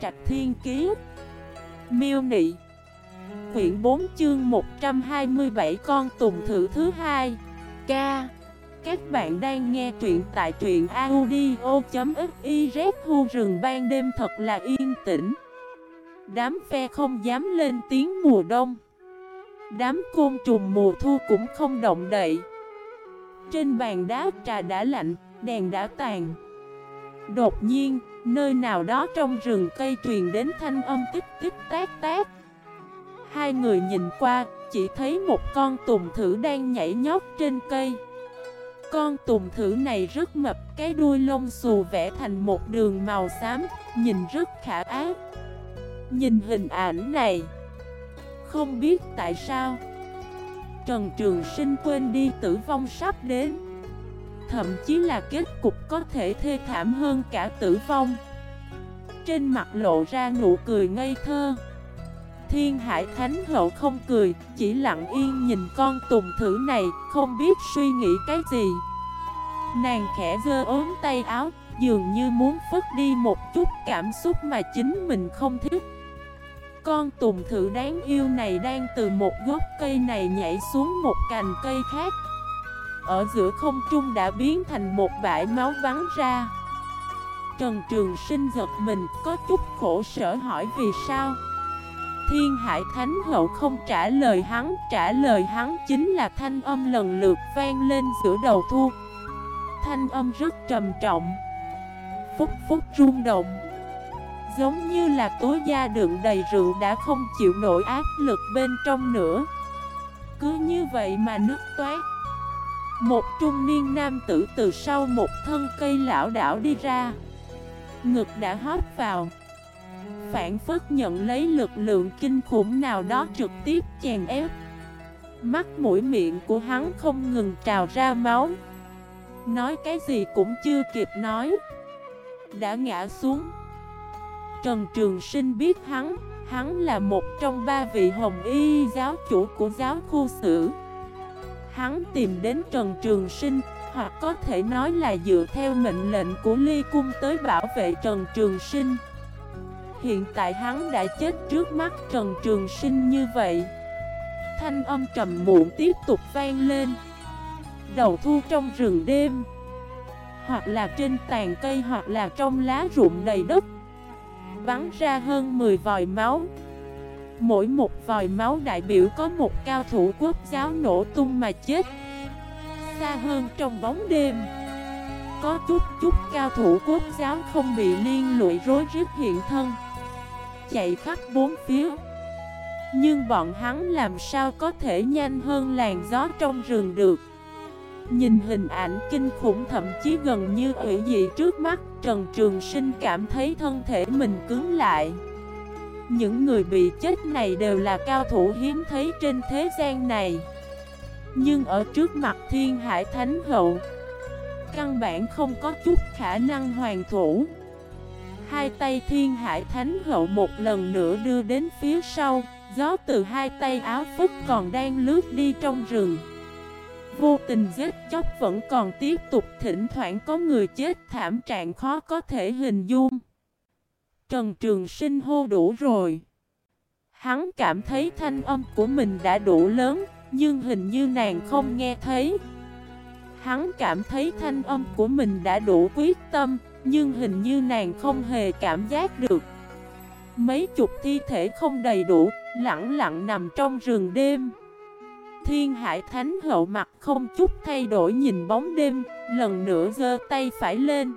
Trạch Thiên Kiế Miêu Nị. Quyển 4 chương 127 con tùng thử thứ hai. Ca. Các bạn đang nghe truyện tại truyện audio.xyz Hu rừng ban đêm thật là yên tĩnh. Đám phe không dám lên tiếng mùa đông. Đám côn trùng mùa thu cũng không động đậy. Trên bàn đá trà đã lạnh, đèn đã tàn. Đột nhiên, nơi nào đó trong rừng cây truyền đến thanh âm tích tích tác tác Hai người nhìn qua, chỉ thấy một con tùng thử đang nhảy nhót trên cây. Con tùng thử này rất mập, cái đuôi lông xù vẽ thành một đường màu xám, nhìn rất khả ác Nhìn hình ảnh này Không biết tại sao Trần Trường Sinh quên đi tử vong sắp đến. Thậm chí là kết cục có thể thê thảm hơn cả tử vong. Trên mặt lộ ra nụ cười ngây thơ. Thiên Hải Thánh Hậu không cười, Chỉ lặng yên nhìn con tùng thử này, Không biết suy nghĩ cái gì. Nàng khẽ gơ ốm tay áo, Dường như muốn phất đi một chút cảm xúc mà chính mình không thích. Con tùng thử đáng yêu này đang từ một gốc cây này nhảy xuống một cành cây khác. Ở giữa không trung đã biến thành một bãi máu vắng ra. Trần Trường Sinh giật mình, có chút khổ sở hỏi vì sao? Thiên Hải Thánh Hậu không trả lời hắn, Trả lời hắn chính là thanh âm lần lượt vang lên giữa đầu thu. Thanh âm rất trầm trọng, Phúc phúc rung động, Giống như là tối da đựng đầy rượu đã không chịu nổi áp lực bên trong nữa. Cứ như vậy mà nước toát. Một trung niên nam tử từ sau một thân cây lão đảo đi ra. Ngực đã hóp vào. Phản phất nhận lấy lực lượng kinh khủng nào đó trực tiếp chèn ép. Mắt mũi miệng của hắn không ngừng trào ra máu. Nói cái gì cũng chưa kịp nói. Đã ngã xuống. Trần Trường Sinh biết hắn, hắn là một trong ba vị hồng y giáo chủ của giáo khu sử. Hắn tìm đến Trần Trường Sinh, hoặc có thể nói là dựa theo mệnh lệnh của Ly Cung tới bảo vệ Trần Trường Sinh. Hiện tại hắn đã chết trước mắt Trần Trường Sinh như vậy. Thanh âm trầm muộn tiếp tục vang lên. Đầu thu trong rừng đêm, hoặc là trên tàn cây hoặc là trong lá rụng đầy đất bắn ra hơn 10 vòi máu Mỗi một vòi máu đại biểu có một cao thủ quốc giáo nổ tung mà chết. Xa hơn trong bóng đêm, Có chút chút cao thủ quốc giáo không bị liên lụy rối rít hiện thân, Chạy khắp bốn phía. Nhưng bọn hắn làm sao có thể nhanh hơn làn gió trong rừng được? Nhìn hình ảnh kinh khủng thậm chí gần như hủy dị trước mắt, Trần Trường Sinh cảm thấy thân thể mình cứng lại. Những người bị chết này đều là cao thủ hiếm thấy trên thế gian này. Nhưng ở trước mặt thiên hải thánh hậu, Căn bản không có chút khả năng hoàn thủ. Hai tay thiên hải thánh hậu một lần nữa đưa đến phía sau, Gió từ hai tay áo phức còn đang lướt đi trong rừng. Vô tình giết chóc vẫn còn tiếp tục, thỉnh thoảng có người chết thảm trạng khó có thể hình dung. Trần Trường Sinh hô đủ rồi. Hắn cảm thấy thanh âm của mình đã đủ lớn, nhưng hình như nàng không nghe thấy. Hắn cảm thấy thanh âm của mình đã đủ quyết tâm, nhưng hình như nàng không hề cảm giác được. Mấy chục thi thể không đầy đủ, lặng lặng nằm trong rừng đêm. Thiên Hải Thánh hậu mặt không chút thay đổi nhìn bóng đêm, lần nữa giơ tay phải lên.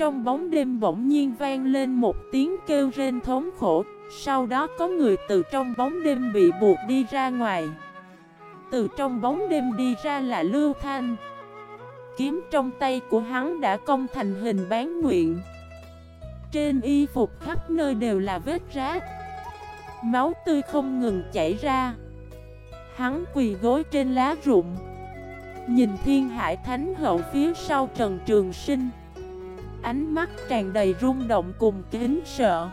Trong bóng đêm bỗng nhiên vang lên một tiếng kêu rên thống khổ, sau đó có người từ trong bóng đêm bị buộc đi ra ngoài. Từ trong bóng đêm đi ra là Lưu Thanh. Kiếm trong tay của hắn đã công thành hình bán nguyện. Trên y phục khắp nơi đều là vết rác. Máu tươi không ngừng chảy ra. Hắn quỳ gối trên lá rụng Nhìn thiên hải thánh hậu phía sau Trần Trường Sinh Ánh mắt tràn đầy rung động cùng kính sợ.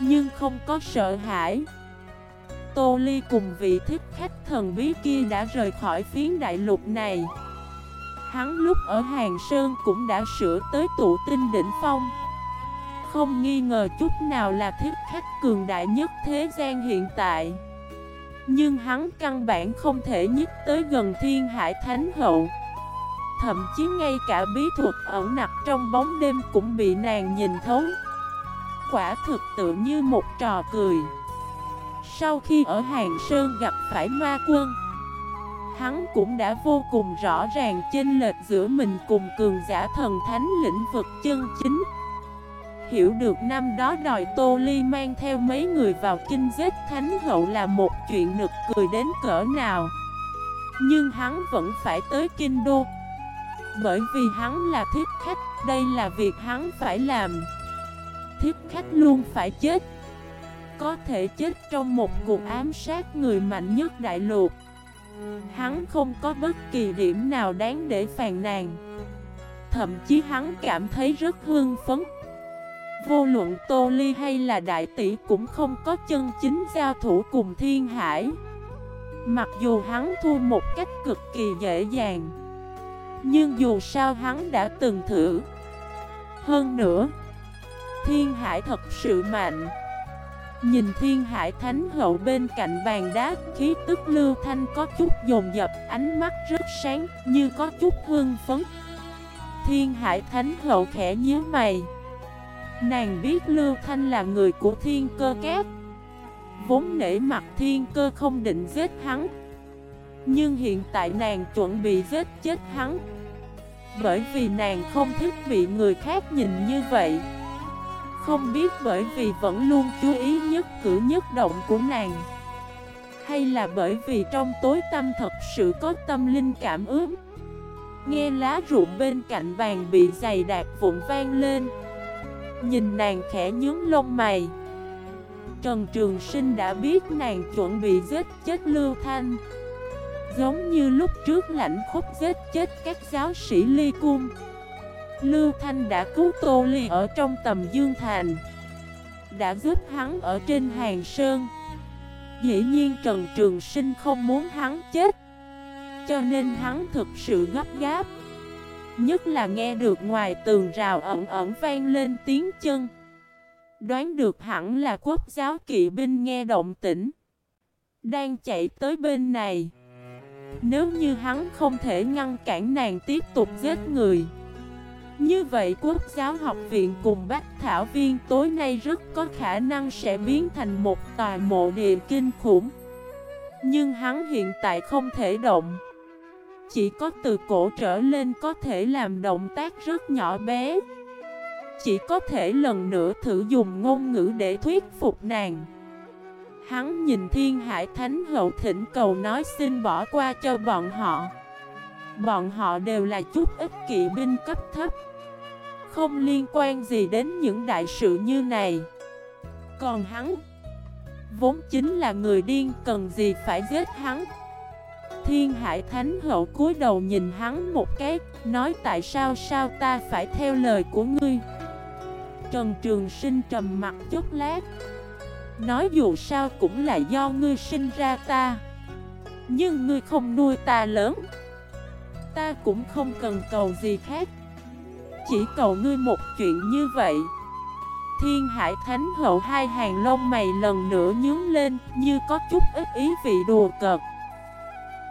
Nhưng không có sợ hãi. Tô Ly cùng vị thích khách thần bí kia đã rời khỏi phiến đại lục này. Hắn lúc ở Hàng Sơn cũng đã sửa tới tụ tinh đỉnh phong. Không nghi ngờ chút nào là thiết khách cường đại nhất thế gian hiện tại. Nhưng hắn căn bản không thể nhích tới gần thiên hải thánh hậu. Thậm chí ngay cả bí thuật ẩn nặc trong bóng đêm cũng bị nàng nhìn thấu. Quả thực tự như một trò cười. Sau khi ở Hàng Sơn gặp phải ma quân, Hắn cũng đã vô cùng rõ ràng chênh lệch giữa mình cùng cường giả thần thánh lĩnh vực chân chính. Hiểu được năm đó đòi Tô Ly mang theo mấy người vào kinh giết thánh hậu là một chuyện nực cười đến cỡ nào. Nhưng hắn vẫn phải tới kinh đô bởi vì hắn là thiết khách, đây là việc hắn phải làm. Thiết khách luôn phải chết. Có thể chết trong một cuộc ám sát người mạnh nhất đại lục. Hắn không có bất kỳ điểm nào đáng để phàn nàn. Thậm chí hắn cảm thấy rất hương phấn. Vô luận Tô Ly hay là Đại Tỷ cũng không có chân chính giao thủ cùng Thiên Hải. Mặc dù hắn thua một cách cực kỳ dễ dàng nhưng dù sao hắn đã từng thử. Hơn nữa, Thiên Hải thật sự mạnh. Nhìn Thiên Hải Thánh Hậu bên cạnh bàn đá, Khí tức lưu thanh có chút dồn dập, Ánh mắt rất sáng, như có chút hương phấn. Thiên Hải Thánh Hậu khẽ nhíu mày. Nàng biết Lưu Thanh là người của thiên cơ kép Vốn nể mặt thiên cơ không định giết hắn nhưng hiện tại nàng chuẩn bị giết chết hắn. Bởi vì nàng không thích bị người khác nhìn như vậy. Không biết bởi vì vẫn luôn chú ý nhất cử nhất động của nàng. Hay là bởi vì trong tối tâm thật sự có tâm linh cảm ứng. Nghe lá ruộng bên cạnh bàn bị dày đạp vụn vang lên. Nhìn nàng khẽ nhướng lông mày. Trần Trường Sinh đã biết nàng chuẩn bị giết chết Lưu Thanh. Giống như lúc trước lãnh khúc giết chết các giáo sĩ ly cung. Lưu Thanh đã cứu Tô Ly ở trong tầm Dương Thành, Đã giúp hắn ở trên hàng sơn. Dĩ nhiên Trần Trường Sinh không muốn hắn chết, Cho nên hắn thực sự gấp gáp, Nhất là nghe được ngoài tường rào ẩn ẩn vang lên tiếng chân. Đoán được hẳn là quốc giáo kỵ binh nghe động tĩnh, Đang chạy tới bên này. Nếu như hắn không thể ngăn cản nàng tiếp tục giết người. Như vậy quốc giáo học viện cùng Bách Thảo Viên tối nay rất có khả năng sẽ biến thành một tòa mộ địa kinh khủng. Nhưng hắn hiện tại không thể động. Chỉ có từ cổ trở lên có thể làm động tác rất nhỏ bé. Chỉ có thể lần nữa thử dùng ngôn ngữ để thuyết phục nàng. Hắn nhìn thiên hải thánh hậu thỉnh cầu nói xin bỏ qua cho bọn họ. Bọn họ đều là chút ít kỵ binh cấp thấp. Không liên quan gì đến những đại sự như này. Còn hắn Vốn chính là người điên cần gì phải giết hắn. Thiên Hải Thánh Hậu cúi đầu nhìn hắn một cái, nói tại sao sao ta phải theo lời của ngươi. Trần Trường Sinh trầm mặt chút lát, nói dù sao cũng là do ngươi sinh ra ta. Nhưng ngươi không nuôi ta lớn, ta cũng không cần cầu gì khác. Chỉ cầu ngươi một chuyện như vậy. Thiên Hải Thánh Hậu hai hàng lông mày lần nữa nhướng lên như có chút ít ý vị đùa cợt.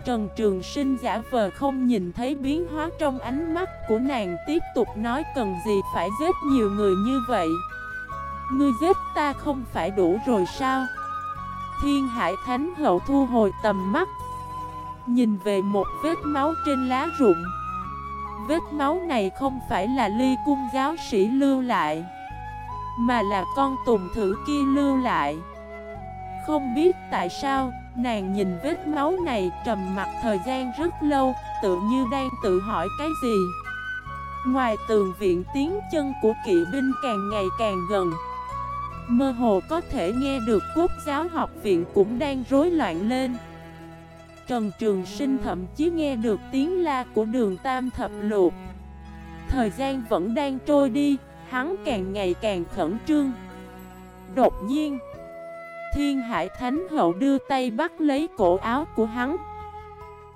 Trần Trường Sinh giả vờ không nhìn thấy biến hóa trong ánh mắt của nàng tiếp tục nói cần gì phải giết nhiều người như vậy Ngươi giết ta không phải đủ rồi sao Thiên Hải Thánh Hậu thu hồi tầm mắt Nhìn về một vết máu trên lá rụng Vết máu này không phải là ly cung giáo sĩ lưu lại Mà là con tùng thử kia lưu lại Không biết tại sao Nàng nhìn vết máu này trầm mặt thời gian rất lâu, tự như đang tự hỏi cái gì. Ngoài tường viện tiếng chân của kỵ binh càng ngày càng gần. Mơ hồ có thể nghe được quốc giáo học viện cũng đang rối loạn lên. Trần Trường Sinh thậm chí nghe được tiếng la của đường Tam Thập lục. Thời gian vẫn đang trôi đi, hắn càng ngày càng khẩn trương. Đột nhiên, Thiên Hải Thánh Hậu đưa tay bắt lấy cổ áo của hắn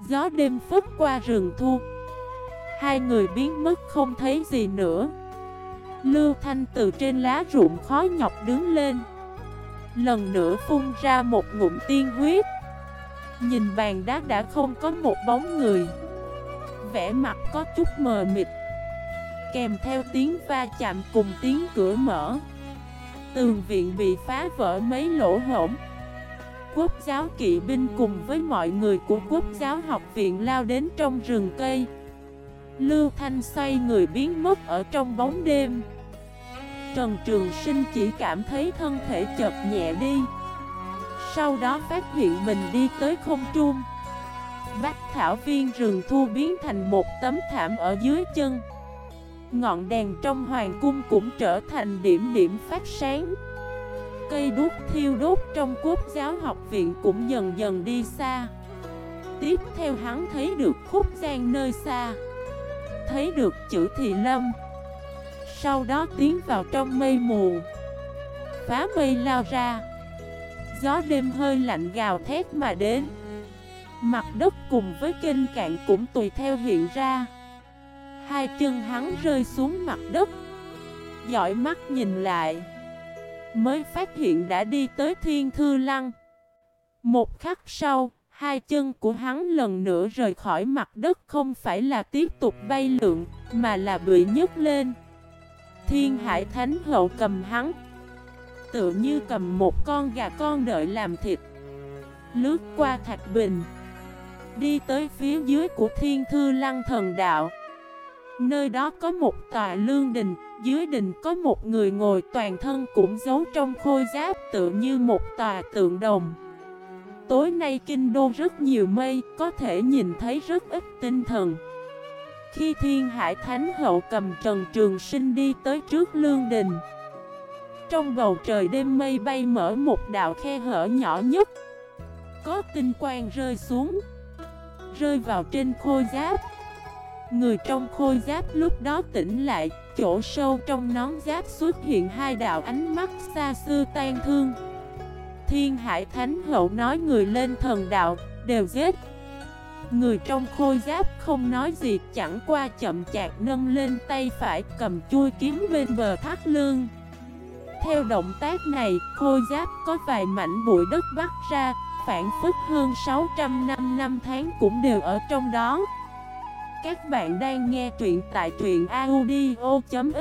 Gió đêm phất qua rừng thu Hai người biến mất không thấy gì nữa Lưu Thanh từ trên lá ruộng khó nhọc đứng lên. Lần nữa phun ra một ngụm tiên huyết. Nhìn bàn đá đã không có một bóng người. Vẻ mặt có chút mờ mịt. Kèm theo tiếng va chạm cùng tiếng cửa mở. Tường viện bị phá vỡ mấy lỗ hổng. Quốc giáo kỵ binh cùng với mọi người của quốc giáo học viện lao đến trong rừng cây. Lưu Thanh xoay người biến mất ở trong bóng đêm. Trần Trường Sinh chỉ cảm thấy thân thể chợt nhẹ đi. Sau đó phát hiện mình đi tới không trung. Bách thảo viên rừng thu biến thành một tấm thảm ở dưới chân. Ngọn đèn trong hoàng cung cũng trở thành điểm điểm phát sáng. Cây đốt thiêu đốt trong quốc giáo học viện cũng dần dần đi xa. Tiếp theo hắn thấy được khúc gian nơi xa. Thấy được chữ thị lâm. Sau đó tiến vào trong mây mù. Phá mây lao ra. Gió đêm hơi lạnh gào thét mà đến. Mặt đất cùng với kênh cạn cũng tùy theo hiện ra. Hai chân hắn rơi xuống mặt đất. Giỏi mắt nhìn lại. Mới phát hiện đã đi tới thiên thư lăng. Một khắc sau Hai chân của hắn lần nữa rời khỏi mặt đất Không phải là tiếp tục bay lượn, Mà là bị nhấc lên. Thiên hải thánh hậu cầm hắn, Tự như cầm một con gà con đợi làm thịt. Lướt qua thạch bình, Đi tới phía dưới của thiên thư lăng thần đạo. Nơi đó có một tòa lương đình, Dưới đình có một người ngồi toàn thân cũng giấu trong khôi giáp Tự như một tòa tượng đồng. Tối nay kinh đô rất nhiều mây, Có thể nhìn thấy rất ít tinh thần. Khi thiên hải thánh hậu cầm trần trường sinh đi tới trước lương đình. Trong bầu trời đêm mây bay mở một đạo khe hở nhỏ nhất. Có tinh quang rơi xuống, Rơi vào trên khôi giáp. Người trong khôi giáp lúc đó tỉnh lại, Chỗ sâu trong nón giáp xuất hiện hai đạo ánh mắt xa xưa tan thương. Thiên Hải Thánh Hậu nói người lên thần đạo, Đều giết. Người trong khôi giáp không nói gì, Chẳng qua chậm chạp nâng lên tay phải, Cầm chui kiếm bên bờ thắt lương. Theo động tác này Khôi giáp có vài mảnh bụi đất bắt ra, Phản phức hơn 600 năm năm tháng cũng đều ở trong đó. Các bạn đang nghe truyện tại truyện audio.fif